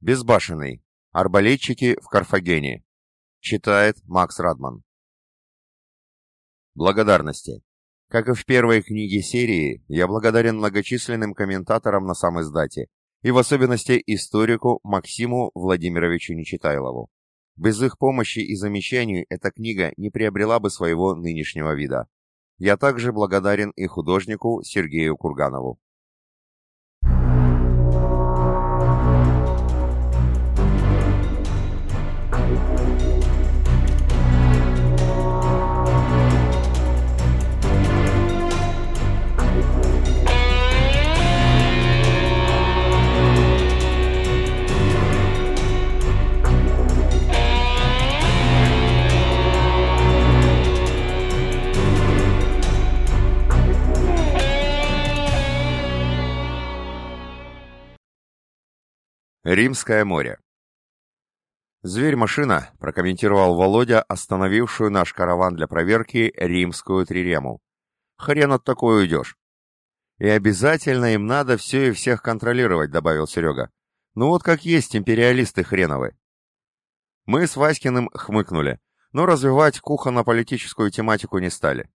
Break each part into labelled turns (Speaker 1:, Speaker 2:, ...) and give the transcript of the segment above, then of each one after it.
Speaker 1: Безбашенный. Арбалетчики в Карфагене. Читает Макс Радман. Благодарности. Как и в первой книге серии, я благодарен многочисленным комментаторам на сам издате, и в особенности историку Максиму Владимировичу Нечитайлову. Без их помощи и замечаний эта книга не приобрела бы своего нынешнего вида. Я также благодарен и художнику Сергею Курганову. Римское море. «Зверь-машина», — прокомментировал Володя, остановившую наш караван для проверки римскую трирему. «Хрен от такой уйдешь». «И обязательно им надо все и всех контролировать», — добавил Серега. «Ну вот как есть империалисты хреновы». Мы с Васькиным хмыкнули, но развивать кухонно-политическую тематику не стали.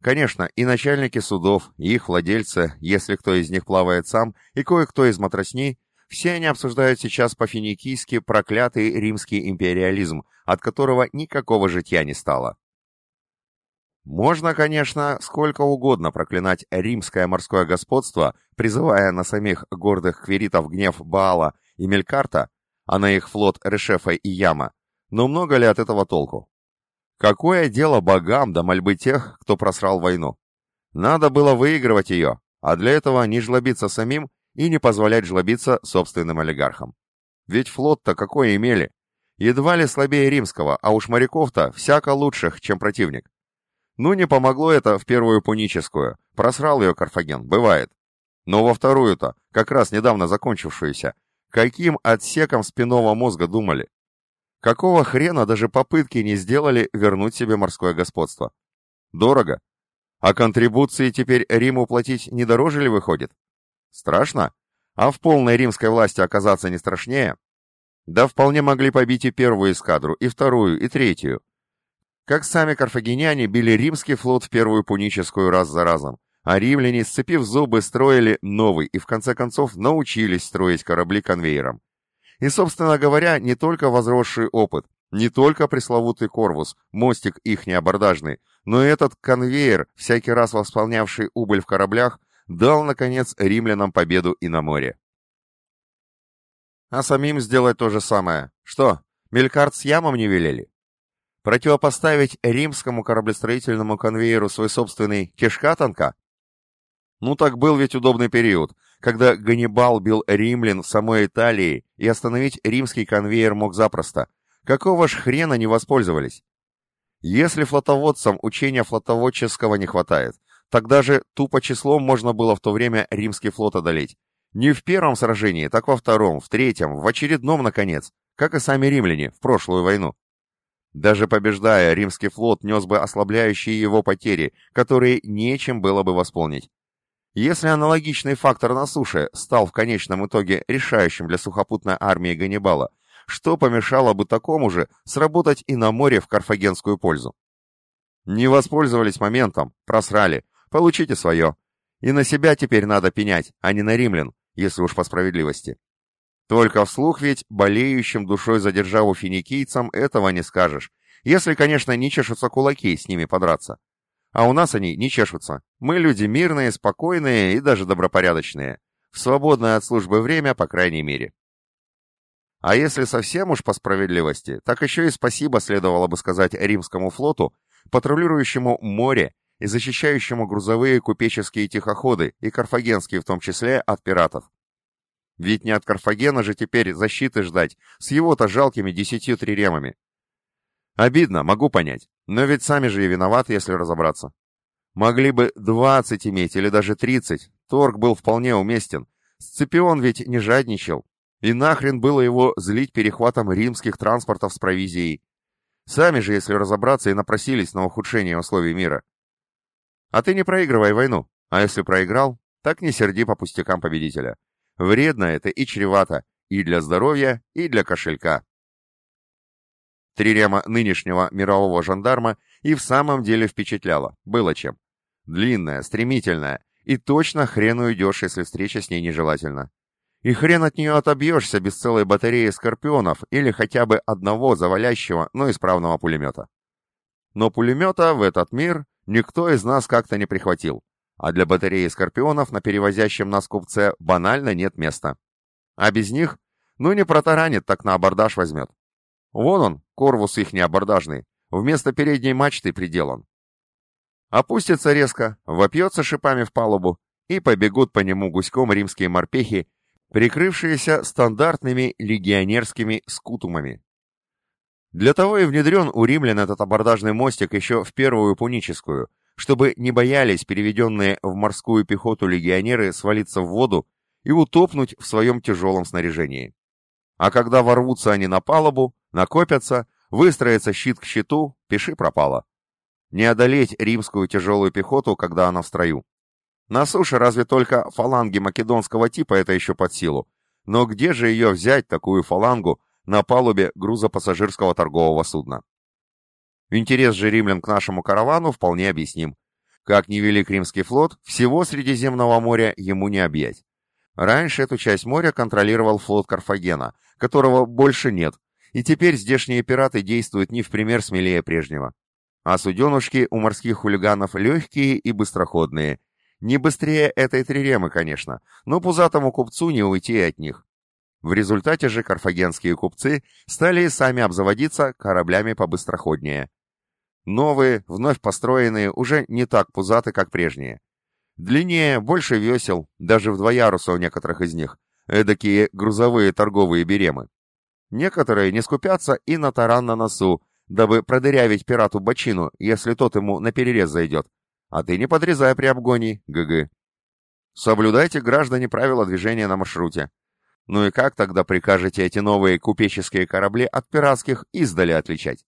Speaker 1: Конечно, и начальники судов, и их владельцы, если кто из них плавает сам, и кое-кто из матросней, все они обсуждают сейчас по-финикийски проклятый римский империализм, от которого никакого житья не стало. Можно, конечно, сколько угодно проклинать римское морское господство, призывая на самих гордых квиритов гнев Баала и Мелькарта, а на их флот Решефа и Яма, но много ли от этого толку? Какое дело богам до мольбы тех, кто просрал войну? Надо было выигрывать ее, а для этого не жлобиться самим и не позволять жлобиться собственным олигархам. Ведь флот-то какой имели? Едва ли слабее римского, а уж моряков-то всяко лучших, чем противник. Ну, не помогло это в первую пуническую. Просрал ее Карфаген, бывает. Но во вторую-то, как раз недавно закончившуюся, каким отсеком спинного мозга думали? Какого хрена даже попытки не сделали вернуть себе морское господство? Дорого. А контрибуции теперь Риму платить не дороже ли выходит? Страшно? А в полной римской власти оказаться не страшнее? Да вполне могли побить и первую эскадру, и вторую, и третью. Как сами карфагеняне били римский флот в первую пуническую раз за разом, а римляне, сцепив зубы, строили новый и в конце концов научились строить корабли конвейером. И, собственно говоря, не только возросший опыт, не только пресловутый корвус, мостик их неабордажный, но и этот конвейер, всякий раз восполнявший убыль в кораблях, дал, наконец, римлянам победу и на море. А самим сделать то же самое. Что, Мелькарт с Ямом не велели? Противопоставить римскому кораблестроительному конвейеру свой собственный кишкатанка? Ну так был ведь удобный период, когда Ганнибал бил римлян в самой Италии, и остановить римский конвейер мог запросто. Какого ж хрена не воспользовались? Если флотоводцам учения флотоводческого не хватает, Тогда же тупо числом можно было в то время римский флот одолеть. Не в первом сражении, так во втором, в третьем, в очередном, наконец, как и сами римляне в прошлую войну. Даже побеждая, римский флот нес бы ослабляющие его потери, которые нечем было бы восполнить. Если аналогичный фактор на суше стал в конечном итоге решающим для сухопутной армии Ганнибала, что помешало бы такому же сработать и на море в карфагенскую пользу? Не воспользовались моментом, просрали, Получите свое. И на себя теперь надо пенять, а не на римлян, если уж по справедливости. Только вслух ведь болеющим душой за державу финикийцам этого не скажешь, если, конечно, не чешутся кулаки с ними подраться. А у нас они не чешутся. Мы люди мирные, спокойные и даже добропорядочные. В свободное от службы время, по крайней мере. А если совсем уж по справедливости, так еще и спасибо следовало бы сказать римскому флоту, патрулирующему море и защищающему грузовые купеческие тихоходы, и карфагенские в том числе, от пиратов. Ведь не от Карфагена же теперь защиты ждать, с его-то жалкими десятью триремами. Обидно, могу понять, но ведь сами же и виноваты, если разобраться. Могли бы двадцать иметь или даже тридцать, торг был вполне уместен. Сципион ведь не жадничал, и нахрен было его злить перехватом римских транспортов с провизией. Сами же, если разобраться, и напросились на ухудшение условий мира. А ты не проигрывай войну. А если проиграл, так не серди по пустякам победителя. Вредно это и чревато, и для здоровья, и для кошелька. Трирема нынешнего мирового жандарма и в самом деле впечатляла, было чем. Длинная, стремительная, и точно хрен уйдешь, если встреча с ней нежелательна. И хрен от нее отобьешься без целой батареи скорпионов или хотя бы одного завалящего, но исправного пулемета. Но пулемета в этот мир никто из нас как-то не прихватил, а для батареи скорпионов на перевозящем нас купце банально нет места. А без них, ну не протаранит, так на абордаж возьмет. Вон он, корвус ихний абордажный, вместо передней мачты приделан. Опустится резко, вопьется шипами в палубу, и побегут по нему гуськом римские морпехи, прикрывшиеся стандартными легионерскими скутумами. Для того и внедрен у римлян этот абордажный мостик еще в Первую Пуническую, чтобы не боялись переведенные в морскую пехоту легионеры свалиться в воду и утопнуть в своем тяжелом снаряжении. А когда ворвутся они на палубу, накопятся, выстроится щит к щиту, пиши пропало. Не одолеть римскую тяжелую пехоту, когда она в строю. На суше разве только фаланги македонского типа это еще под силу. Но где же ее взять, такую фалангу, на палубе грузопассажирского торгового судна? Интерес же римлян к нашему каравану вполне объясним. Как невелик римский флот, всего Средиземного моря ему не объять. Раньше эту часть моря контролировал флот Карфагена, которого больше нет, и теперь здешние пираты действуют не в пример смелее прежнего. А суденушки у морских хулиганов легкие и быстроходные. Не быстрее этой триремы, конечно, но пузатому купцу не уйти от них. В результате же карфагенские купцы стали сами обзаводиться кораблями побыстроходнее. Новые, вновь построенные, уже не так пузаты, как прежние. Длиннее, больше весел, даже в два яруса у некоторых из них, эдакие грузовые торговые беремы. Некоторые не скупятся и на таран на носу, дабы продырявить пирату бочину, если тот ему на перерез зайдет. А ты не подрезай при обгоне, ГГ. Соблюдайте, граждане, правила движения на маршруте. Ну и как тогда прикажете эти новые купеческие корабли от пиратских издали отличать?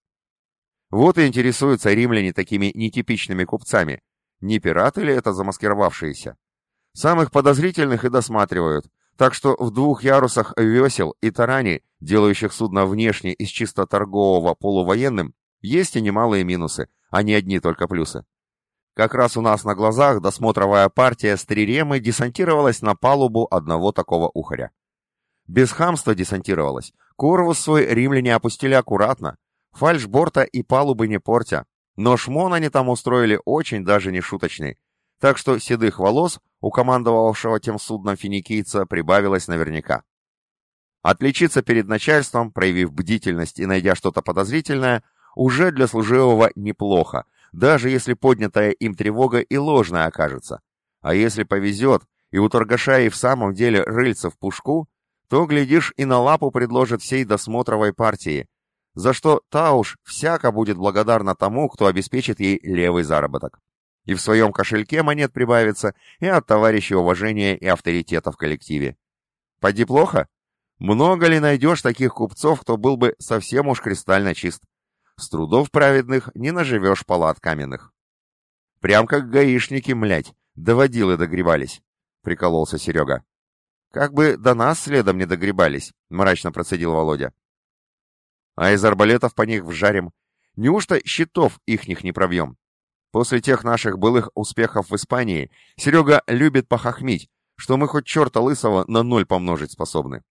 Speaker 1: Вот и интересуются римляне такими нетипичными купцами. Не пираты ли это замаскировавшиеся? Самых подозрительных и досматривают, так что в двух ярусах весел и тарани, делающих судно внешне из чисто торгового полувоенным, есть и немалые минусы, а не одни только плюсы. Как раз у нас на глазах досмотровая партия с триремы десантировалась на палубу одного такого ухаря. Без хамства десантировалась. Корвус свой римляне опустили аккуратно, фальшборта и палубы не портя, но шмон они там устроили очень даже не шуточный, так что седых волос у командовавшего тем судном финикийца прибавилось наверняка. Отличиться перед начальством, проявив бдительность и найдя что-то подозрительное, уже для служивого неплохо, даже если поднятая им тревога и ложная окажется. А если повезет, и у торгаша и в самом деле рыльца в пушку, то, глядишь, и на лапу предложит всей досмотровой партии, за что та уж всяко будет благодарна тому, кто обеспечит ей левый заработок и в своем кошельке монет прибавится, и от товарищей уважения и авторитета в коллективе. Поди плохо? Много ли найдешь таких купцов, кто был бы совсем уж кристально чист? С трудов праведных не наживешь палат каменных. Прям как гаишники, млять, доводилы догребались, — прикололся Серега. Как бы до нас следом не догребались, — мрачно процедил Володя. А из арбалетов по них вжарим. Неужто щитов ихних не пробьем? После тех наших былых успехов в Испании Серега любит похохмить, что мы хоть черта лысого на ноль помножить способны.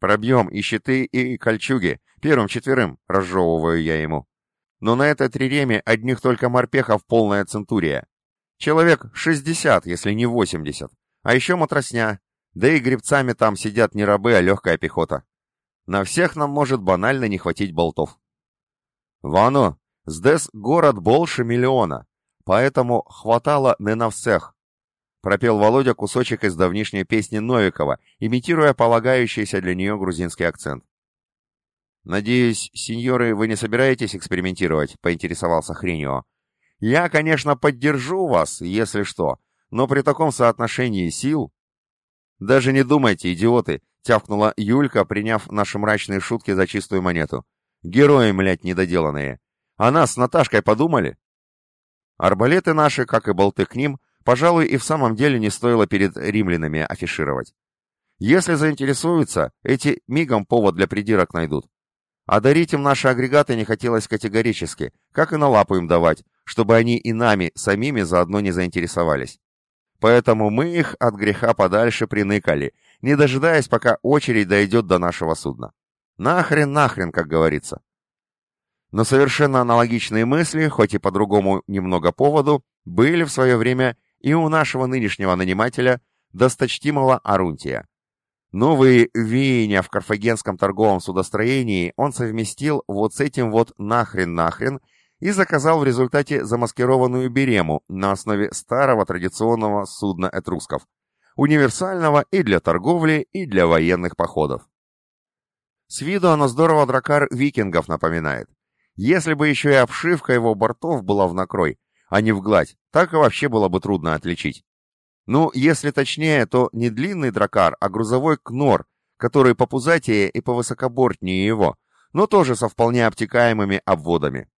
Speaker 1: Пробьем и щиты, и кольчуги, первым-четверым, разжевываю я ему. Но на этой триреме одних только морпехов полная центурия. Человек шестьдесят, если не восемьдесят. А еще матросня. Да и гребцами там сидят не рабы, а легкая пехота. На всех нам может банально не хватить болтов. «Вано, Здесь город больше миллиона, поэтому хватало не на всех. Пропел Володя кусочек из давнишней песни Новикова, имитируя полагающийся для нее грузинский акцент. «Надеюсь, сеньоры, вы не собираетесь экспериментировать?» — поинтересовался Хренио. «Я, конечно, поддержу вас, если что, но при таком соотношении сил...» «Даже не думайте, идиоты!» — тявкнула Юлька, приняв наши мрачные шутки за чистую монету. «Герои, млядь, недоделанные! О нас с Наташкой подумали? Арбалеты наши, как и болты к ним, пожалуй, и в самом деле не стоило перед римлянами афишировать. Если заинтересуются, эти мигом повод для придирок найдут. А дарить им наши агрегаты не хотелось категорически, как и на лапу им давать, чтобы они и нами самими заодно не заинтересовались. Поэтому мы их от греха подальше приныкали, не дожидаясь, пока очередь дойдет до нашего судна. Нахрен, нахрен, как говорится. Но совершенно аналогичные мысли, хоть и по другому немного поводу, были в свое время и у нашего нынешнего нанимателя, досточтимого Арунтия. Новые веяния в карфагенском торговом судостроении он совместил вот с этим вот нахрен-нахрен и заказал в результате замаскированную берему на основе старого традиционного судна этрусков, универсального и для торговли, и для военных походов. С виду оно здорово дракар викингов напоминает. Если бы еще и обшивка его бортов была в накрой, а не в гладь, так и вообще было бы трудно отличить. Ну, если точнее, то не длинный дракар, а грузовой кнор, который попузатее и повысокобортнее его, но тоже со вполне обтекаемыми обводами.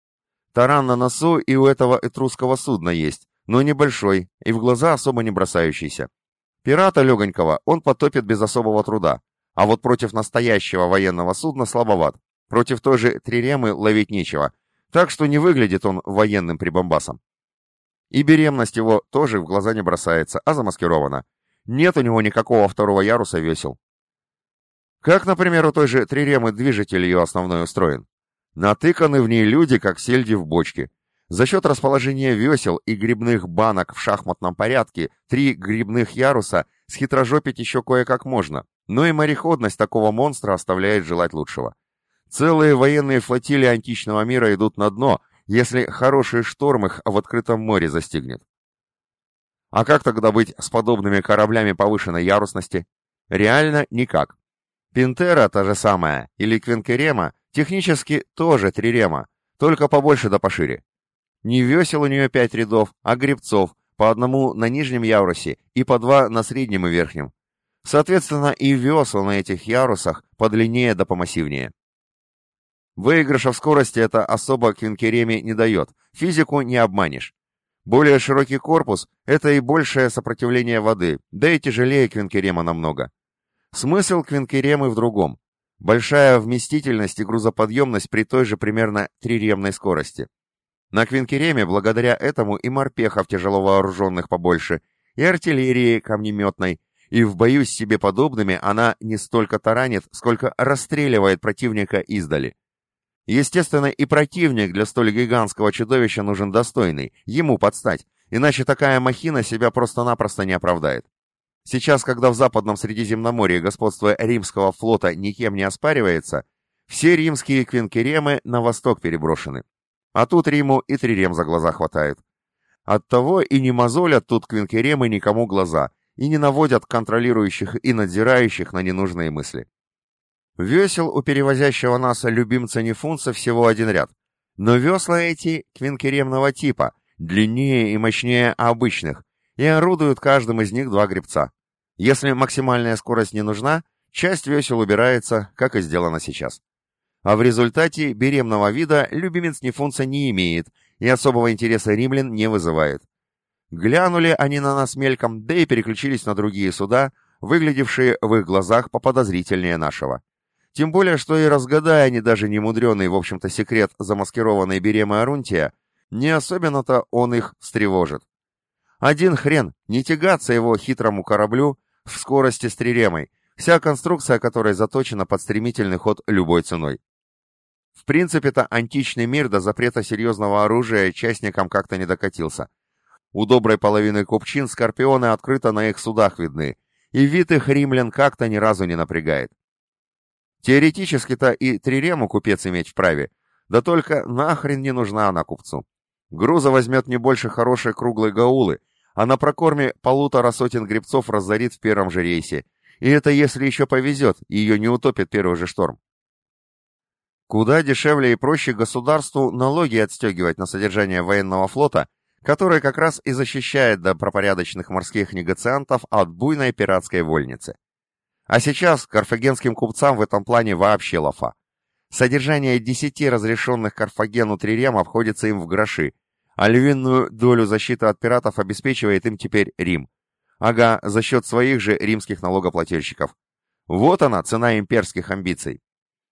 Speaker 1: Таран на носу и у этого этрусского судна есть, но небольшой и в глаза особо не бросающийся. Пирата легонького он потопит без особого труда, а вот против настоящего военного судна слабоват. Против той же Триремы ловить нечего, так что не выглядит он военным прибамбасом. И беременность его тоже в глаза не бросается, а замаскирована. Нет у него никакого второго яруса весел. Как, например, у той же Триремы движитель ее основной устроен. Натыканы в ней люди, как сельди в бочке. За счет расположения весел и грибных банок в шахматном порядке три грибных яруса схитрожопить еще кое-как можно, но и мореходность такого монстра оставляет желать лучшего. Целые военные флотилии античного мира идут на дно, если хороший шторм их в открытом море застигнет. А как тогда быть с подобными кораблями повышенной ярусности? Реально никак. Пинтера та же самая, или Квинкерема, технически тоже трирема, только побольше да пошире. Не весел у нее пять рядов, а гребцов, по одному на нижнем ярусе и по два на среднем и верхнем. Соответственно, и весла на этих ярусах подлиннее да помассивнее. Выигрыша в скорости это особо квинкереме не дает, физику не обманешь. Более широкий корпус — это и большее сопротивление воды, да и тяжелее квинкерема намного. Смысл квинкеремы в другом. Большая вместительность и грузоподъемность при той же примерно триремной скорости. На Квинкереме благодаря этому и морпехов тяжело вооруженных побольше, и артиллерии камнеметной, и в бою с себе подобными она не столько таранит, сколько расстреливает противника издали. Естественно, и противник для столь гигантского чудовища нужен достойный, ему подстать, иначе такая махина себя просто-напросто не оправдает. Сейчас, когда в западном Средиземноморье господство римского флота никем не оспаривается, все римские квинкеремы на восток переброшены. А тут Риму и трирем за глаза хватает. Оттого и не мозолят тут квинкеремы никому глаза, и не наводят контролирующих и надзирающих на ненужные мысли. Весел у перевозящего нас любимца Нефунца всего один ряд, но весла эти квинкеремного типа, длиннее и мощнее обычных, и орудуют каждым из них два гребца. Если максимальная скорость не нужна, часть весел убирается, как и сделано сейчас. А в результате беремного вида любимец Нефунца не имеет и особого интереса римлян не вызывает. Глянули они на нас мельком, да и переключились на другие суда, выглядевшие в их глазах поподозрительнее нашего. Тем более, что и разгадая они даже немудренный, в общем-то, секрет замаскированной беремы Арунтия, не особенно-то он их встревожит. Один хрен, не тягаться его хитрому кораблю в скорости с триремой, вся конструкция которой заточена под стремительный ход любой ценой. В принципе-то античный мир до запрета серьезного оружия частникам как-то не докатился. У доброй половины купчин скорпионы открыто на их судах видны, и вид их римлян как-то ни разу не напрягает. Теоретически-то и трирему купец иметь вправе, да только нахрен не нужна она купцу. Груза возьмет не больше хорошей круглой гаулы, а на прокорме полутора сотен гребцов разорит в первом же рейсе, и это если еще повезет, ее не утопит первый же шторм. Куда дешевле и проще государству налоги отстегивать на содержание военного флота, который как раз и защищает добропорядочных морских негациантов от буйной пиратской вольницы. А сейчас карфагенским купцам в этом плане вообще лафа. Содержание десяти разрешенных Карфагену трирем обходится им в гроши, а львиную долю защиты от пиратов обеспечивает им теперь Рим. Ага, за счет своих же римских налогоплательщиков. Вот она, цена имперских амбиций.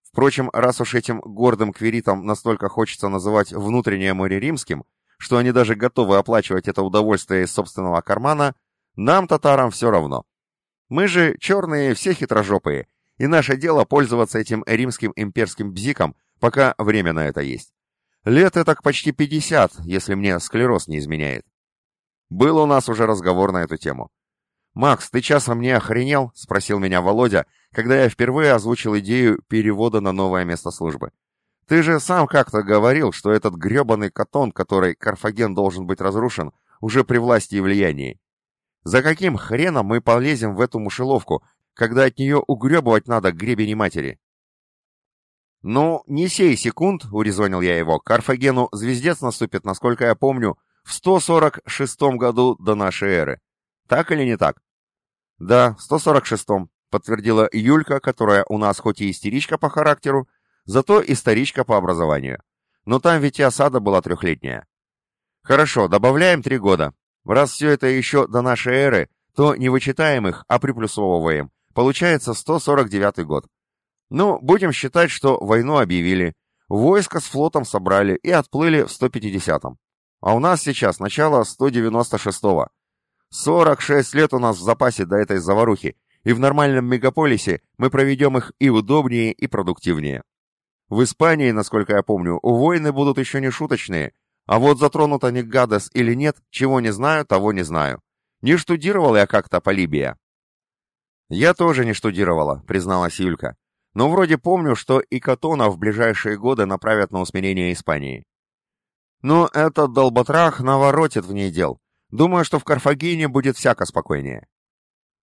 Speaker 1: Впрочем, раз уж этим гордым квиритам настолько хочется называть внутреннее море римским, что они даже готовы оплачивать это удовольствие из собственного кармана, нам, татарам, все равно. Мы же черные, все хитрожопые, и наше дело пользоваться этим римским имперским бзиком, пока время на это есть. Лет это почти 50, если мне склероз не изменяет. Был у нас уже разговор на эту тему. «Макс, ты часом не охренел?» — спросил меня Володя, когда я впервые озвучил идею перевода на новое место службы. «Ты же сам как-то говорил, что этот гребаный катон, который Карфаген должен быть разрушен, уже при власти и влиянии. За каким хреном мы полезем в эту мушеловку, когда от нее угребывать надо гребени матери?» «Ну, не сей секунд», — урезонил я его, — «Карфагену звездец наступит, насколько я помню, в 146 году до нашей эры. Так или не так?» «Да, в 146-м», — подтвердила Юлька, которая у нас хоть и истеричка по характеру, зато историчка по образованию. Но там ведь и осада была трехлетняя. «Хорошо, добавляем три года. Раз все это еще до нашей эры, то не вычитаем их, а приплюсовываем. Получается 149 год. Ну, будем считать, что войну объявили, войско с флотом собрали и отплыли в 150-м. А у нас сейчас начало 196-го. 46 лет у нас в запасе до этой заварухи, и в нормальном мегаполисе мы проведем их и удобнее, и продуктивнее. В Испании, насколько я помню, войны будут еще не шуточные, а вот затронут они Гадес или нет, чего не знаю, того не знаю. Не штудировал я как-то по Либия. Я тоже не штудировала, призналась Юлька. Но вроде помню, что и Катона в ближайшие годы направят на усмирение Испании. Но этот долботрах наворотит в ней дел. Думаю, что в Карфагене будет всяко спокойнее.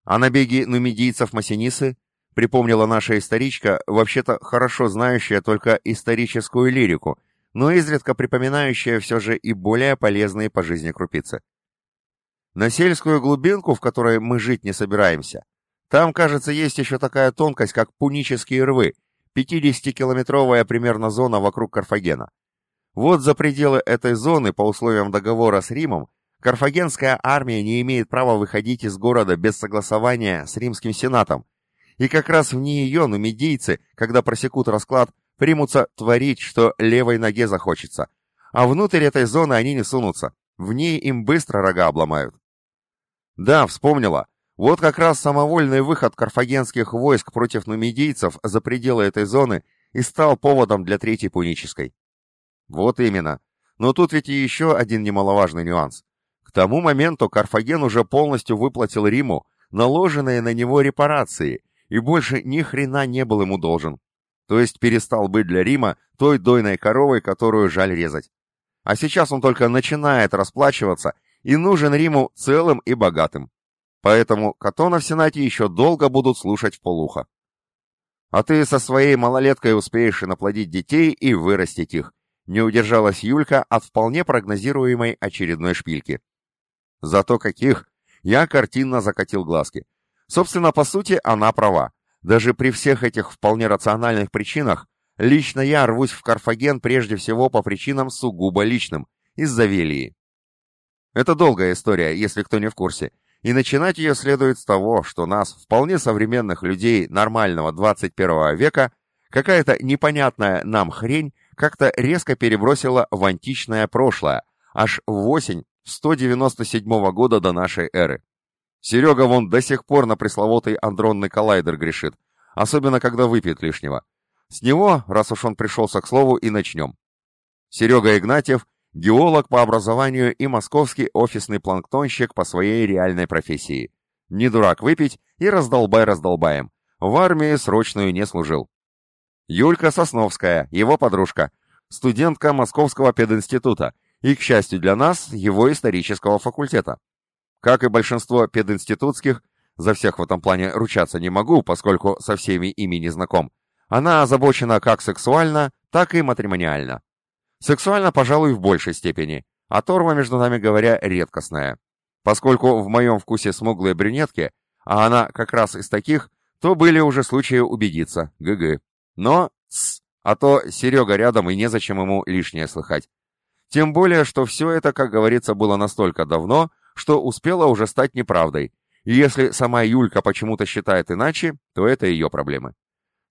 Speaker 1: А набеги нумидийцев Масинисы, припомнила наша историчка, вообще-то хорошо знающая только историческую лирику, но изредка припоминающая все же и более полезные по жизни крупицы. На сельскую глубинку, в которой мы жить не собираемся, там, кажется, есть еще такая тонкость, как пунические рвы, 50-километровая примерно зона вокруг Карфагена. Вот за пределы этой зоны, по условиям договора с Римом, Карфагенская армия не имеет права выходить из города без согласования с римским сенатом, и как раз в нее нумидийцы, когда просекут расклад, примутся творить, что левой ноге захочется, а внутрь этой зоны они не сунутся, в ней им быстро рога обломают. Да, вспомнила. Вот как раз самовольный выход карфагенских войск против нумидийцев за пределы этой зоны и стал поводом для Третьей Пунической. Вот именно. Но тут ведь и еще один немаловажный нюанс тому моменту Карфаген уже полностью выплатил Риму наложенные на него репарации и больше ни хрена не был ему должен. То есть перестал быть для Рима той дойной коровой, которую жаль резать. А сейчас он только начинает расплачиваться и нужен Риму целым и богатым. Поэтому Катона в Сенате еще долго будут слушать в полухо. А ты со своей малолеткой успеешь и наплодить детей, и вырастить их. Не удержалась Юлька от вполне прогнозируемой очередной шпильки. Зато каких? Я картинно закатил глазки. Собственно, по сути, она права. Даже при всех этих вполне рациональных причинах, лично я рвусь в Карфаген прежде всего по причинам сугубо личным, из-за Велии. Это долгая история, если кто не в курсе, и начинать ее следует с того, что нас, вполне современных людей нормального 21 века, какая-то непонятная нам хрень как-то резко перебросила в античное прошлое, аж в осень 197 года до нашей эры. Серега вон до сих пор на пресловутый андронный коллайдер грешит, особенно когда выпьет лишнего. С него, раз уж он пришелся к слову, и начнем. Серега Игнатьев – геолог по образованию и московский офисный планктонщик по своей реальной профессии. Не дурак выпить и раздолбай раздолбаем. В армии срочную не служил. Юлька Сосновская, его подружка, студентка Московского пединститута, и, к счастью для нас, его исторического факультета. Как и большинство пединститутских, за всех в этом плане ручаться не могу, поскольку со всеми ими не знаком, она озабочена как сексуально, так и матримониально. Сексуально, пожалуй, в большей степени, а торва, между нами говоря, редкостная. Поскольку в моем вкусе смуглые брюнетки, а она как раз из таких, то были уже случаи убедиться, гг. Но, тс, а то Серега рядом и незачем ему лишнее слыхать. Тем более, что все это, как говорится, было настолько давно, что успело уже стать неправдой. И если сама Юлька почему-то считает иначе, то это ее проблемы.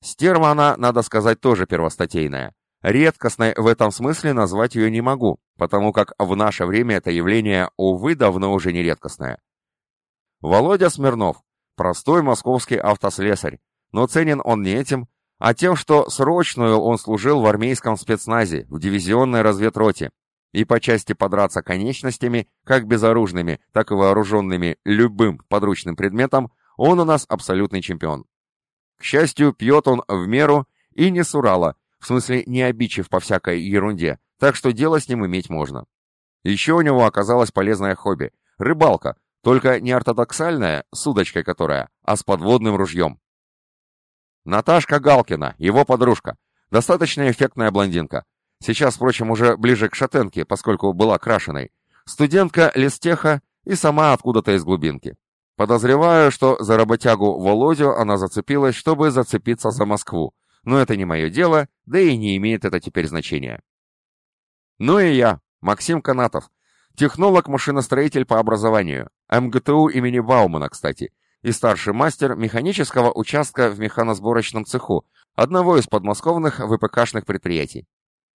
Speaker 1: Стерва она, надо сказать, тоже первостатейная. Редкостной в этом смысле назвать ее не могу, потому как в наше время это явление, увы, давно уже не редкостное. Володя Смирнов, простой московский автослесарь, но ценен он не этим, а тем, что срочную он служил в армейском спецназе, в дивизионной разведроте, и по части подраться конечностями, как безоружными, так и вооруженными любым подручным предметом, он у нас абсолютный чемпион. К счастью, пьет он в меру и не с Урала, в смысле не обидчив по всякой ерунде, так что дело с ним иметь можно. Еще у него оказалось полезное хобби — рыбалка, только не ортодоксальная, с удочкой которая, а с подводным ружьем. Наташка Галкина, его подружка, достаточно эффектная блондинка. Сейчас, впрочем, уже ближе к шатенке, поскольку была крашеной. Студентка листеха и сама откуда-то из глубинки. Подозреваю, что за работягу Володю она зацепилась, чтобы зацепиться за Москву, но это не мое дело, да и не имеет это теперь значения. Ну и я, Максим Канатов, технолог-машиностроитель по образованию, МГТУ имени Баумана, кстати, и старший мастер механического участка в механосборочном цеху, одного из подмосковных ВПКшных предприятий.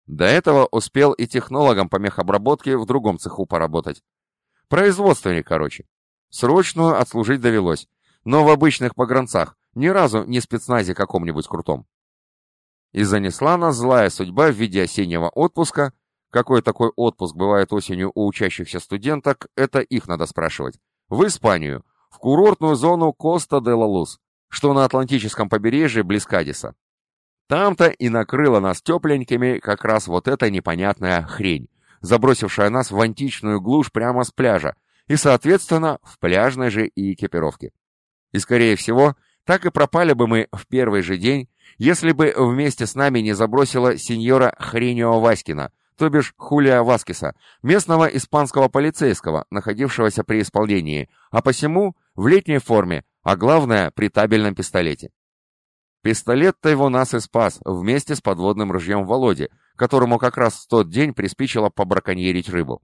Speaker 1: До этого успел и технологом по мехобработке в другом цеху поработать. Производственник, короче. Срочную отслужить довелось, но в обычных погранцах, ни разу не в спецназе каком-нибудь крутом. И занесла нас злая судьба в виде осеннего отпуска. Какой такой отпуск бывает осенью у учащихся студенток, это их надо спрашивать. В Испанию, в курортную зону Коста-де-ла-Лус, что на Атлантическом побережье близ Кадиса. Там-то и накрыла нас тепленькими как раз вот эта непонятная хрень, забросившая нас в античную глушь прямо с пляжа, и, соответственно, в пляжной же и экипировке. И, скорее всего, так и пропали бы мы в первый же день, если бы вместе с нами не забросила сеньора Хренио Васькина, то бишь Хулия Васкиса, местного испанского полицейского, находившегося при исполнении, а посему в летней форме, а главное, при табельном пистолете. Пистолет-то его нас и спас, вместе с подводным ружьем Володи, которому как раз в тот день приспичило побраконьерить рыбу.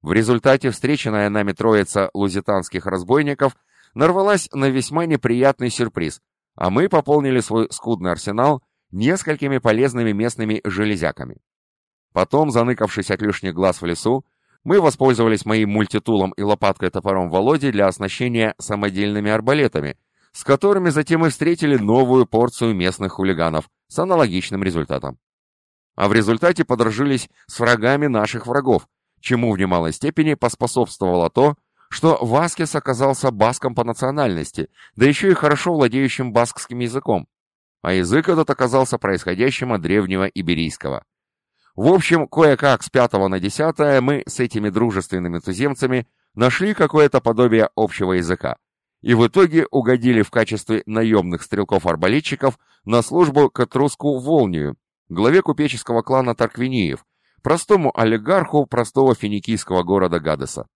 Speaker 1: В результате встреченная нами троица лузитанских разбойников нарвалась на весьма неприятный сюрприз, а мы пополнили свой скудный арсенал несколькими полезными местными железяками. Потом, заныкавшись от лишних глаз в лесу, мы воспользовались моим мультитулом и лопаткой-топором Володи для оснащения самодельными арбалетами, с которыми затем и встретили новую порцию местных хулиганов с аналогичным результатом. А в результате подружились с врагами наших врагов, чему в немалой степени поспособствовало то, что Васкес оказался баском по национальности, да еще и хорошо владеющим баскским языком, а язык этот оказался происходящим от древнего иберийского. В общем, кое-как с пятого на десятое мы с этими дружественными туземцами нашли какое-то подобие общего языка, и в итоге угодили в качестве наемных стрелков-арбалетчиков на службу к Этруску Волнию, главе купеческого клана Тарквиниев, простому олигарху простого финикийского города Гадеса.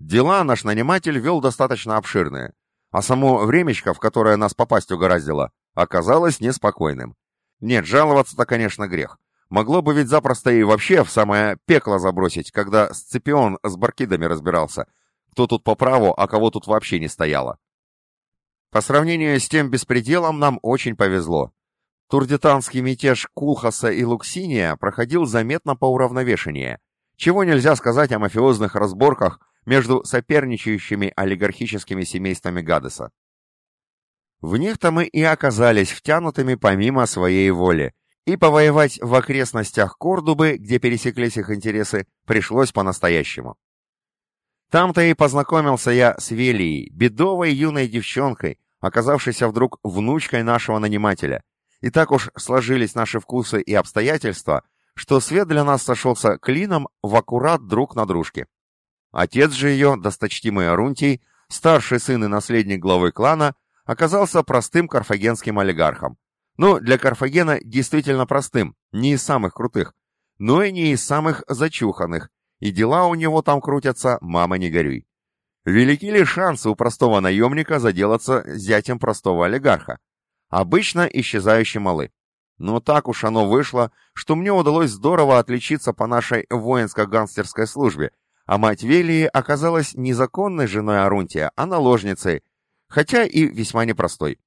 Speaker 1: Дела наш наниматель вел достаточно обширные, а само времечко, в которое нас попасть угораздило, оказалось неспокойным. Нет, жаловаться-то, конечно, грех. Могло бы ведь запросто и вообще в самое пекло забросить, когда Сципион с баркидами разбирался, кто тут по праву, а кого тут вообще не стояло. По сравнению с тем беспределом нам очень повезло. Турдитанский мятеж Кулхаса и Луксиния проходил заметно поуравновешеннее, чего нельзя сказать о мафиозных разборках между соперничающими олигархическими семействами Гадеса. В них-то мы и оказались втянутыми помимо своей воли, и повоевать в окрестностях Кордубы, где пересеклись их интересы, пришлось по-настоящему. Там-то и познакомился я с Велией, бедовой юной девчонкой, оказавшейся вдруг внучкой нашего нанимателя. И так уж сложились наши вкусы и обстоятельства, что свет для нас сошелся клином в аккурат друг на дружке. Отец же ее, досточтимый Арунтий, старший сын и наследник главы клана, оказался простым карфагенским олигархом. Ну, для Карфагена действительно простым, не из самых крутых, но и не из самых зачуханных, и дела у него там крутятся, мама не горюй. Велики ли шансы у простого наемника заделаться зятем простого олигарха? Обычно исчезающие малы. Но так уж оно вышло, что мне удалось здорово отличиться по нашей воинско-гангстерской службе, а мать Велии оказалась не законной женой Арунтия, а наложницей, хотя и весьма непростой.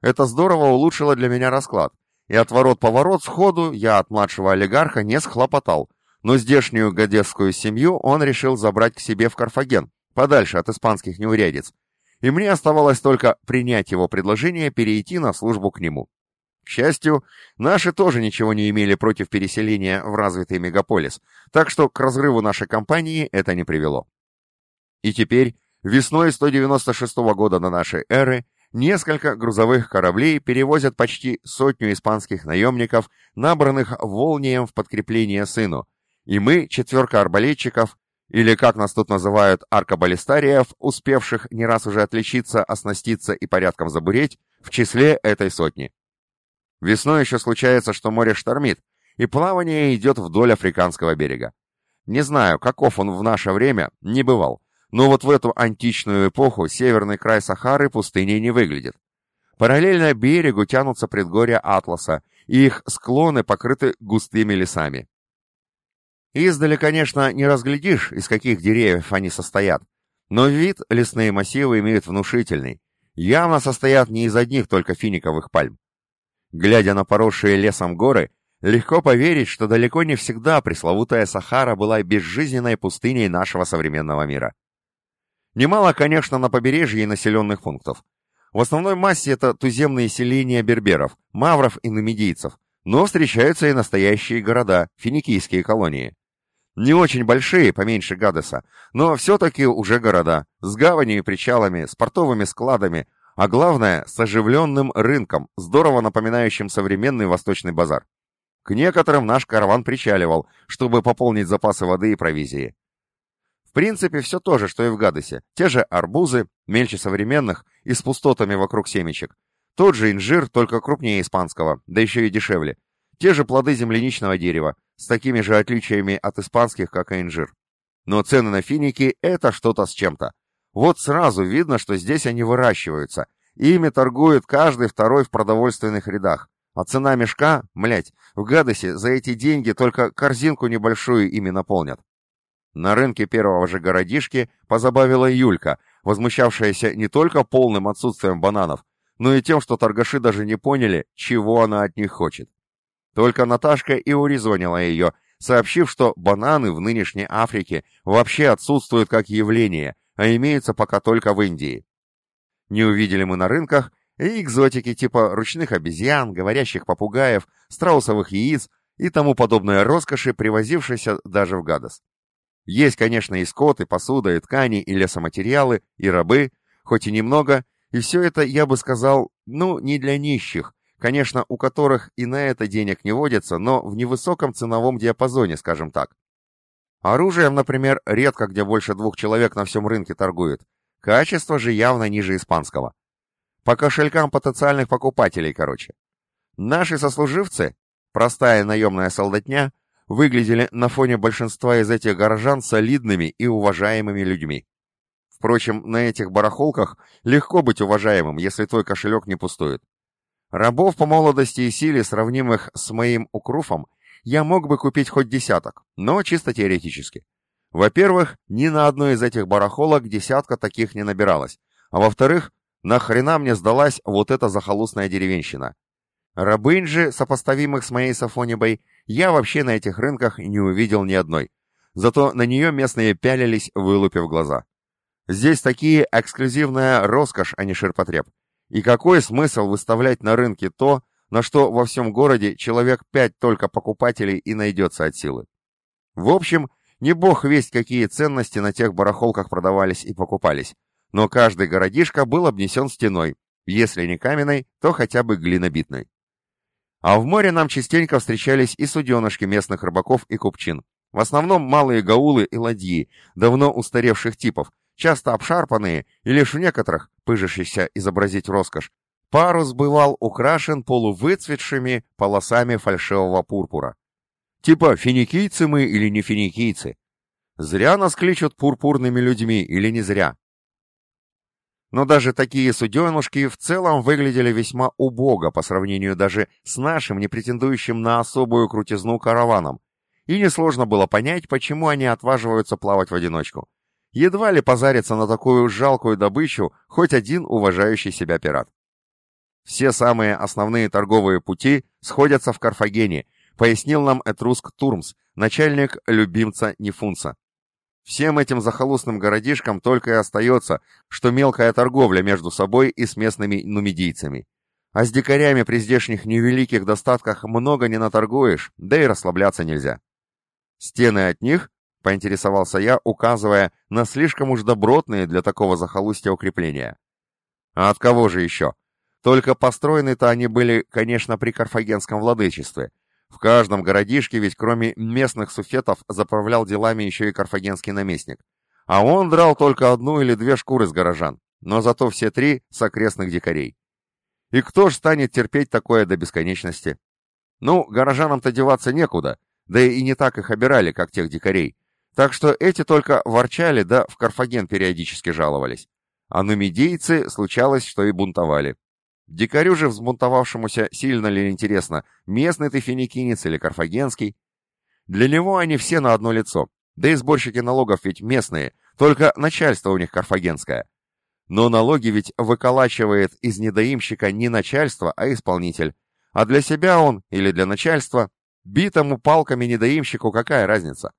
Speaker 1: Это здорово улучшило для меня расклад, и отворот-поворот сходу я от младшего олигарха не схлопотал, но здешнюю гадесскую семью он решил забрать к себе в Карфаген, подальше от испанских неурядиц, и мне оставалось только принять его предложение перейти на службу к нему. К счастью, наши тоже ничего не имели против переселения в развитый мегаполис, так что к разрыву нашей компании это не привело. И теперь, весной 196 года до нашей эры, несколько грузовых кораблей перевозят почти сотню испанских наемников, набранных волнием в подкрепление сыну, и мы, четверка арбалетчиков, или, как нас тут называют, аркабалистариев, успевших не раз уже отличиться, оснаститься и порядком забуреть, в числе этой сотни. Весной еще случается, что море штормит, и плавание идет вдоль африканского берега. Не знаю, каков он в наше время, не бывал, но вот в эту античную эпоху северный край Сахары пустыней не выглядит. Параллельно берегу тянутся предгорья Атласа, и их склоны покрыты густыми лесами. Издали, конечно, не разглядишь, из каких деревьев они состоят, но вид лесные массивы имеют внушительный. Явно состоят не из одних только финиковых пальм. Глядя на поросшие лесом горы, легко поверить, что далеко не всегда пресловутая Сахара была безжизненной пустыней нашего современного мира. Немало, конечно, на побережье населенных пунктов. В основной массе это туземные селения берберов, мавров и нумидийцев, но встречаются и настоящие города, финикийские колонии. Не очень большие, поменьше Гадеса, но все-таки уже города, с гаванью и причалами, с портовыми складами, а главное, с оживленным рынком, здорово напоминающим современный восточный базар. К некоторым наш караван причаливал, чтобы пополнить запасы воды и провизии. В принципе, все то же, что и в Гадесе. Те же арбузы, мельче современных и с пустотами вокруг семечек. Тот же инжир, только крупнее испанского, да еще и дешевле. Те же плоды земляничного дерева, с такими же отличиями от испанских, как и инжир. Но цены на финики – это что-то с чем-то. Вот сразу видно, что здесь они выращиваются. Ими торгует каждый второй в продовольственных рядах. А цена мешка, млять, в Гадосе за эти деньги только корзинку небольшую ими наполнят. На рынке первого же городишки позабавила Юлька, возмущавшаяся не только полным отсутствием бананов, но и тем, что торгаши даже не поняли, чего она от них хочет. Только Наташка и урезонила ее, сообщив, что бананы в нынешней Африке вообще отсутствуют как явление, а имеются пока только в Индии. Не увидели мы на рынках и экзотики типа ручных обезьян, говорящих попугаев, страусовых яиц и тому подобное роскоши, привозившейся даже в Гадос. Есть, конечно, и скот, и посуда, и ткани, и лесоматериалы, и рабы, хоть и немного, и все это, я бы сказал, ну, не для нищих, конечно, у которых и на это денег не водится, но в невысоком ценовом диапазоне, скажем так. Оружием, например, редко где больше двух человек на всем рынке торгуют. Качество же явно ниже испанского. По кошелькам потенциальных покупателей, короче. Наши сослуживцы, простая наемная солдатня, выглядели на фоне большинства из этих горожан солидными и уважаемыми людьми. Впрочем, на этих барахолках легко быть уважаемым, если твой кошелек не пустует. Рабов по молодости и силе, сравнимых с моим укруфом, я мог бы купить хоть десяток, но чисто теоретически. Во-первых, ни на одной из этих барахолок десятка таких не набиралось, а во-вторых, нахрена мне сдалась вот эта захолустная деревенщина. Рабынь же, сопоставимых с моей Сафонибой, я вообще на этих рынках не увидел ни одной. Зато на нее местные пялились, вылупив глаза. Здесь такие эксклюзивная роскошь, а не ширпотреб. И какой смысл выставлять на рынке то, на что во всем городе человек пять только покупателей и найдется от силы? В общем, не бог весть, какие ценности на тех барахолках продавались и покупались, но каждый городишко был обнесен стеной, если не каменной, то хотя бы глинобитной. А в море нам частенько встречались и суденышки местных рыбаков и купчин. В основном малые гаулы и ладьи, давно устаревших типов, часто обшарпанные и лишь в некоторых, пыжащихся изобразить роскошь, парус бывал украшен полувыцветшими полосами фальшивого пурпура. Типа финикийцы мы или не финикийцы. Зря нас кличут пурпурными людьми или не зря. Но даже такие суденушки в целом выглядели весьма убого по сравнению даже с нашим, не претендующим на особую крутизну караваном, и несложно было понять, почему они отваживаются плавать в одиночку. Едва ли позарится на такую жалкую добычу хоть один уважающий себя пират. Все самые основные торговые пути сходятся в Карфагене, пояснил нам Этруск Турмс, начальник любимца Нефунца. Всем этим захолустным городишкам только и остается, что мелкая торговля между собой и с местными нумидийцами. А с дикарями при здешних невеликих достатках много не наторгуешь, да и расслабляться нельзя. Стены от них, поинтересовался я, указывая на слишком уж добротные для такого захолустья укрепления. А от кого же еще? Только построены-то они были, конечно, при карфагенском владычестве, в каждом городишке ведь кроме местных суфетов заправлял делами еще и карфагенский наместник. А он драл только одну или две шкуры с горожан, но зато все три с окрестных дикарей. И кто ж станет терпеть такое до бесконечности? Ну, горожанам-то деваться некуда, да и не так их обирали, как тех дикарей. Так что эти только ворчали, да в Карфаген периодически жаловались. А нумидийцы случалось, что и бунтовали. Дикарю же взбунтовавшемуся сильно ли интересно, местный ты финикинец или карфагенский. Для него они все на одно лицо, да и сборщики налогов ведь местные, только начальство у них карфагенское. Но налоги ведь выколачивает из недоимщика не начальство, а исполнитель. А для себя он, или для начальства, битому палками недоимщику какая разница?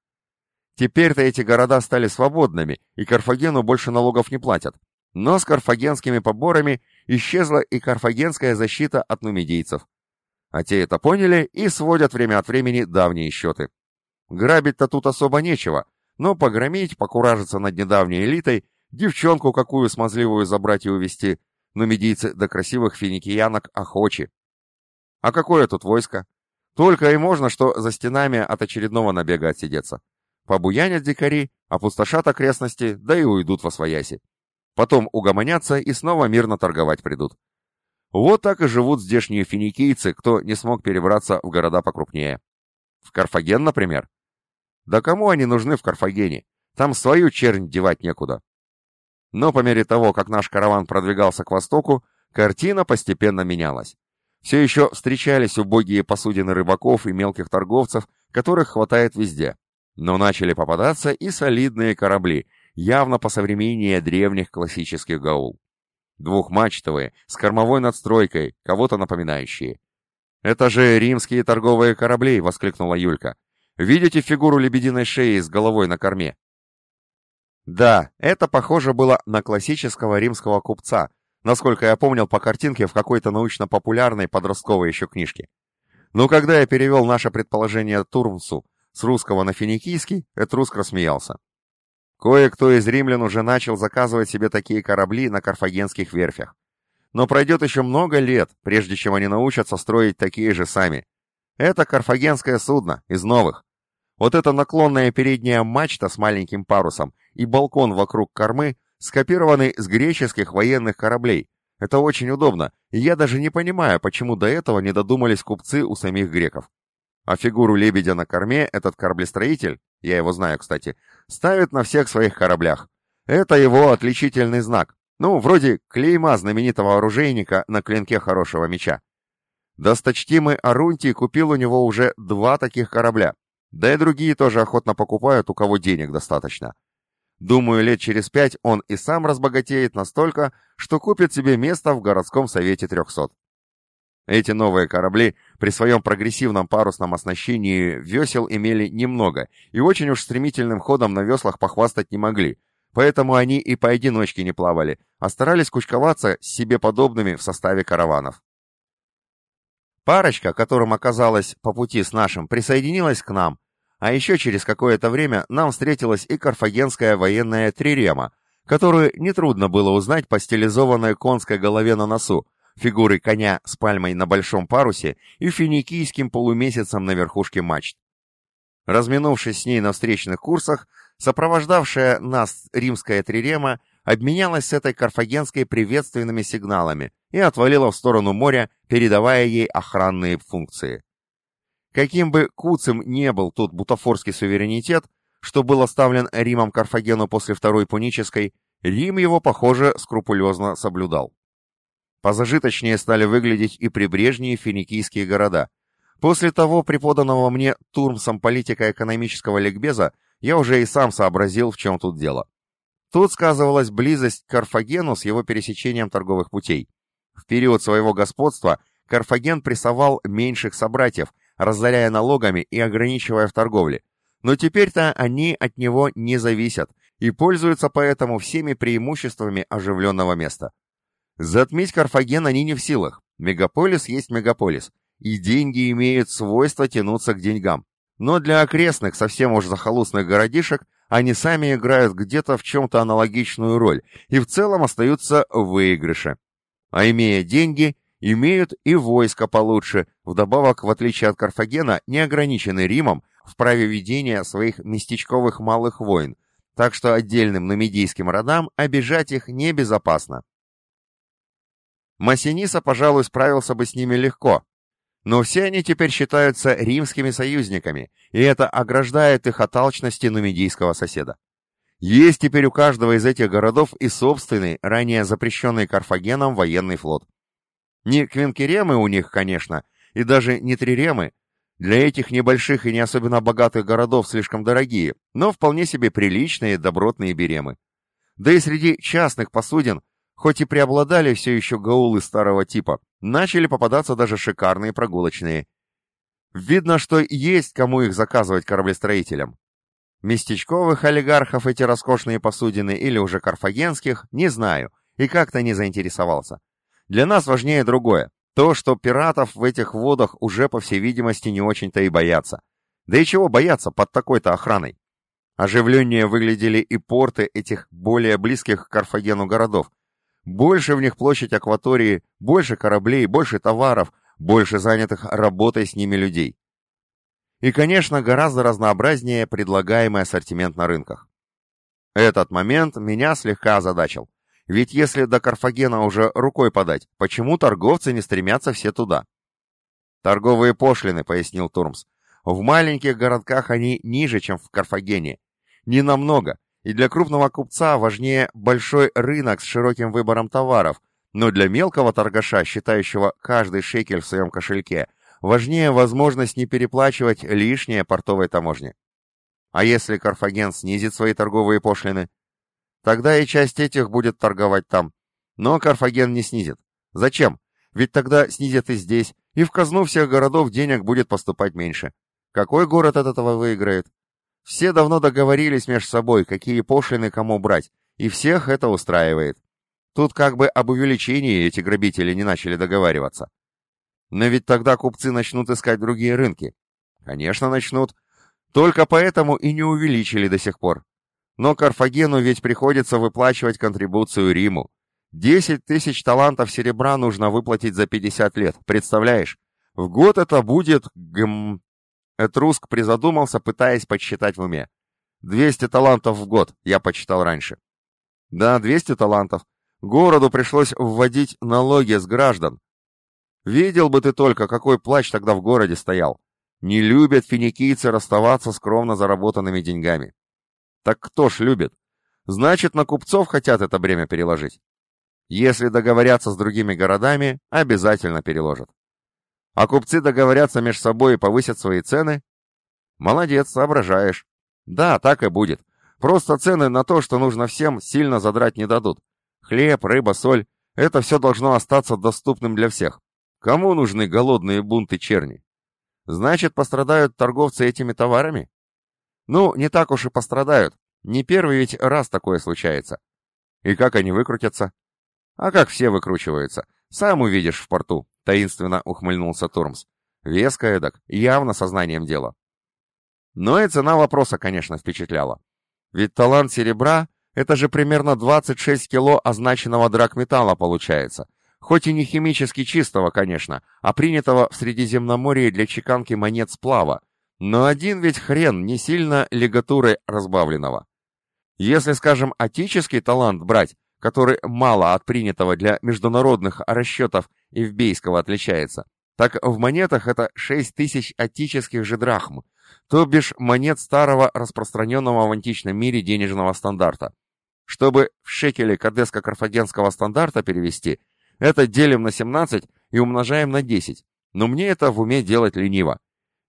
Speaker 1: Теперь-то эти города стали свободными, и Карфагену больше налогов не платят. Но с карфагенскими поборами исчезла и карфагенская защита от нумидийцев. А те это поняли и сводят время от времени давние счеты. Грабить-то тут особо нечего, но погромить, покуражиться над недавней элитой, девчонку какую смазливую забрать и увести, нумидийцы до красивых финикиянок охочи. А какое тут войско? Только и можно, что за стенами от очередного набега отсидеться. Побуянят дикари, опустошат окрестности, да и уйдут во свояси. Потом угомонятся и снова мирно торговать придут. Вот так и живут здешние финикийцы, кто не смог перебраться в города покрупнее. В Карфаген, например. Да кому они нужны в Карфагене? Там свою чернь девать некуда. Но по мере того, как наш караван продвигался к востоку, картина постепенно менялась. Все еще встречались убогие посудины рыбаков и мелких торговцев, которых хватает везде. Но начали попадаться и солидные корабли, явно по современнее древних классических гаул. Двухмачтовые, с кормовой надстройкой, кого-то напоминающие. «Это же римские торговые корабли!» — воскликнула Юлька. «Видите фигуру лебединой шеи с головой на корме?» Да, это похоже было на классического римского купца, насколько я помнил по картинке в какой-то научно-популярной подростковой еще книжке. Но когда я перевел наше предположение Турмсу с русского на финикийский, Этруск рассмеялся. Кое-кто из римлян уже начал заказывать себе такие корабли на карфагенских верфях. Но пройдет еще много лет, прежде чем они научатся строить такие же сами. Это карфагенское судно, из новых. Вот эта наклонная передняя мачта с маленьким парусом и балкон вокруг кормы скопированы с греческих военных кораблей. Это очень удобно, и я даже не понимаю, почему до этого не додумались купцы у самих греков. А фигуру лебедя на корме этот кораблестроитель, я его знаю, кстати, ставит на всех своих кораблях. Это его отличительный знак. Ну, вроде клейма знаменитого оружейника на клинке хорошего меча. Досточтимый Арунтий купил у него уже два таких корабля. Да и другие тоже охотно покупают, у кого денег достаточно. Думаю, лет через пять он и сам разбогатеет настолько, что купит себе место в городском совете трехсот. Эти новые корабли при своем прогрессивном парусном оснащении весел имели немного и очень уж стремительным ходом на веслах похвастать не могли, поэтому они и поодиночке не плавали, а старались кучковаться с себе подобными в составе караванов. Парочка, которым оказалось по пути с нашим, присоединилась к нам, а еще через какое-то время нам встретилась и карфагенская военная трирема, которую нетрудно было узнать по стилизованной конской голове на носу, фигурой коня с пальмой на большом парусе и финикийским полумесяцем на верхушке мачт. Разминувшись с ней на встречных курсах, сопровождавшая нас римская трирема обменялась с этой карфагенской приветственными сигналами и отвалила в сторону моря, передавая ей охранные функции. Каким бы куцем не был тут бутафорский суверенитет, что был оставлен Римом Карфагену после Второй Пунической, Рим его, похоже, скрупулезно соблюдал. Позажиточнее стали выглядеть и прибрежные финикийские города. После того преподанного мне Турмсом политико-экономического ликбеза я уже и сам сообразил, в чем тут дело. Тут сказывалась близость к Карфагену с его пересечением торговых путей. В период своего господства Карфаген прессовал меньших собратьев, разоряя налогами и ограничивая в торговле. Но теперь-то они от него не зависят и пользуются поэтому всеми преимуществами оживленного места. Затмить Карфаген они не в силах. Мегаполис есть мегаполис, и деньги имеют свойство тянуться к деньгам. Но для окрестных, совсем уж захолустных городишек, они сами играют где-то в чем-то аналогичную роль и в целом остаются в выигрыше. А имея деньги, имеют и войско получше, вдобавок, в отличие от Карфагена, не ограничены Римом в праве ведения своих местечковых малых войн, так что отдельным намедийским родам обижать их небезопасно. Массиниса, пожалуй, справился бы с ними легко, но все они теперь считаются римскими союзниками, и это ограждает их от алчности нумидийского соседа. Есть теперь у каждого из этих городов и собственный, ранее запрещенный Карфагеном военный флот. Не квинкеремы у них, конечно, и даже не триремы, для этих небольших и не особенно богатых городов слишком дорогие, но вполне себе приличные добротные беремы. Да и среди частных посудин Хоть и преобладали все еще гаулы старого типа, начали попадаться даже шикарные прогулочные. Видно, что есть кому их заказывать кораблестроителям. Местечковых олигархов эти роскошные посудины или уже карфагенских, не знаю, и как-то не заинтересовался. Для нас важнее другое. То, что пиратов в этих водах уже, по всей видимости, не очень-то и боятся. Да и чего бояться под такой-то охраной? Оживленнее выглядели и порты этих более близких к Карфагену городов, больше в них площадь акватории, больше кораблей, больше товаров, больше занятых работой с ними людей. И, конечно, гораздо разнообразнее предлагаемый ассортимент на рынках. Этот момент меня слегка озадачил. Ведь если до Карфагена уже рукой подать, почему торговцы не стремятся все туда? Торговые пошлины, пояснил Турмс. В маленьких городках они ниже, чем в Карфагене. Не намного, и для крупного купца важнее большой рынок с широким выбором товаров, но для мелкого торгаша, считающего каждый шекель в своем кошельке, важнее возможность не переплачивать лишнее портовой таможни. А если Карфаген снизит свои торговые пошлины? Тогда и часть этих будет торговать там. Но Карфаген не снизит. Зачем? Ведь тогда снизят и здесь, и в казну всех городов денег будет поступать меньше. Какой город от этого выиграет? Все давно договорились между собой, какие пошлины кому брать, и всех это устраивает. Тут как бы об увеличении эти грабители не начали договариваться. Но ведь тогда купцы начнут искать другие рынки. Конечно, начнут. Только поэтому и не увеличили до сих пор. Но Карфагену ведь приходится выплачивать контрибуцию Риму. Десять тысяч талантов серебра нужно выплатить за 50 лет, представляешь? В год это будет, гм, Этруск призадумался, пытаясь подсчитать в уме. «Двести талантов в год, я почитал раньше». «Да, двести талантов. Городу пришлось вводить налоги с граждан. Видел бы ты только, какой плач тогда в городе стоял. Не любят финикийцы расставаться с кровно заработанными деньгами. Так кто ж любит? Значит, на купцов хотят это бремя переложить. Если договорятся с другими городами, обязательно переложат а купцы договорятся между собой и повысят свои цены? Молодец, соображаешь. Да, так и будет. Просто цены на то, что нужно всем, сильно задрать не дадут. Хлеб, рыба, соль — это все должно остаться доступным для всех. Кому нужны голодные бунты черни? Значит, пострадают торговцы этими товарами? Ну, не так уж и пострадают. Не первый ведь раз такое случается. И как они выкрутятся? А как все выкручиваются? Сам увидишь в порту. Таинственно ухмыльнулся Турмс. Веско эдак, явно сознанием дела. Но и цена вопроса, конечно, впечатляла. Ведь талант серебра — это же примерно 26 кило означенного драгметалла получается. Хоть и не химически чистого, конечно, а принятого в Средиземноморье для чеканки монет сплава. Но один ведь хрен не сильно лигатурой разбавленного. Если, скажем, отеческий талант брать, который мало от принятого для международных расчетов Ивбейского отличается, так в монетах это 6 тысяч отических же драхм, то бишь монет старого распространенного в античном мире денежного стандарта. Чтобы в шекели кадеско-карфагенского стандарта перевести, это делим на 17 и умножаем на 10. но мне это в уме делать лениво.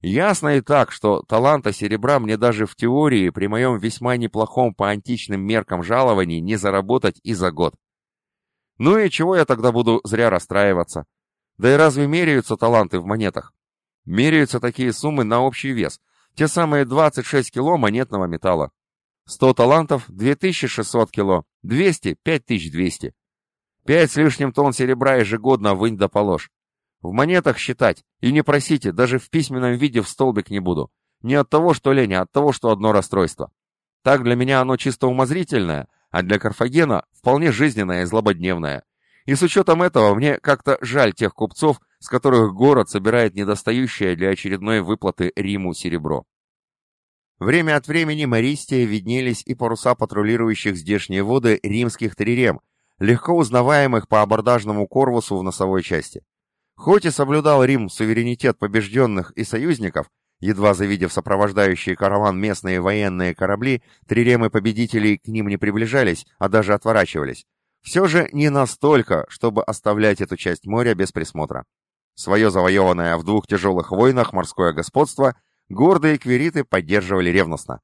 Speaker 1: Ясно и так, что таланта серебра мне даже в теории при моем весьма неплохом по античным меркам жалований не заработать и за год. Ну и чего я тогда буду зря расстраиваться? Да и разве меряются таланты в монетах? Меряются такие суммы на общий вес, те самые 26 кило монетного металла. 100 талантов – 2600 кило, 200 – 5200. Пять с лишним тонн серебра ежегодно вынь да положь. В монетах считать, и не просите, даже в письменном виде в столбик не буду. Не от того, что лень, а от того, что одно расстройство. Так для меня оно чисто умозрительное, а для Карфагена вполне жизненное и злободневное. И с учетом этого мне как-то жаль тех купцов, с которых город собирает недостающее для очередной выплаты Риму серебро. Время от времени Мористия виднелись и паруса патрулирующих здешние воды римских трирем, легко узнаваемых по абордажному корпусу в носовой части. Хоть и соблюдал Рим суверенитет побежденных и союзников, едва завидев сопровождающие караван местные военные корабли, триремы победителей к ним не приближались, а даже отворачивались. Все же не настолько, чтобы оставлять эту часть моря без присмотра. Свое завоеванное в двух тяжелых войнах морское господство гордые квириты поддерживали ревностно.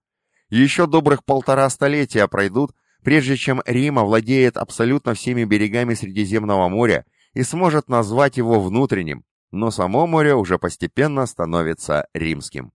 Speaker 1: Еще добрых полтора столетия пройдут, прежде чем Рим овладеет абсолютно всеми берегами Средиземного моря и сможет назвать его внутренним, но само море уже постепенно становится римским.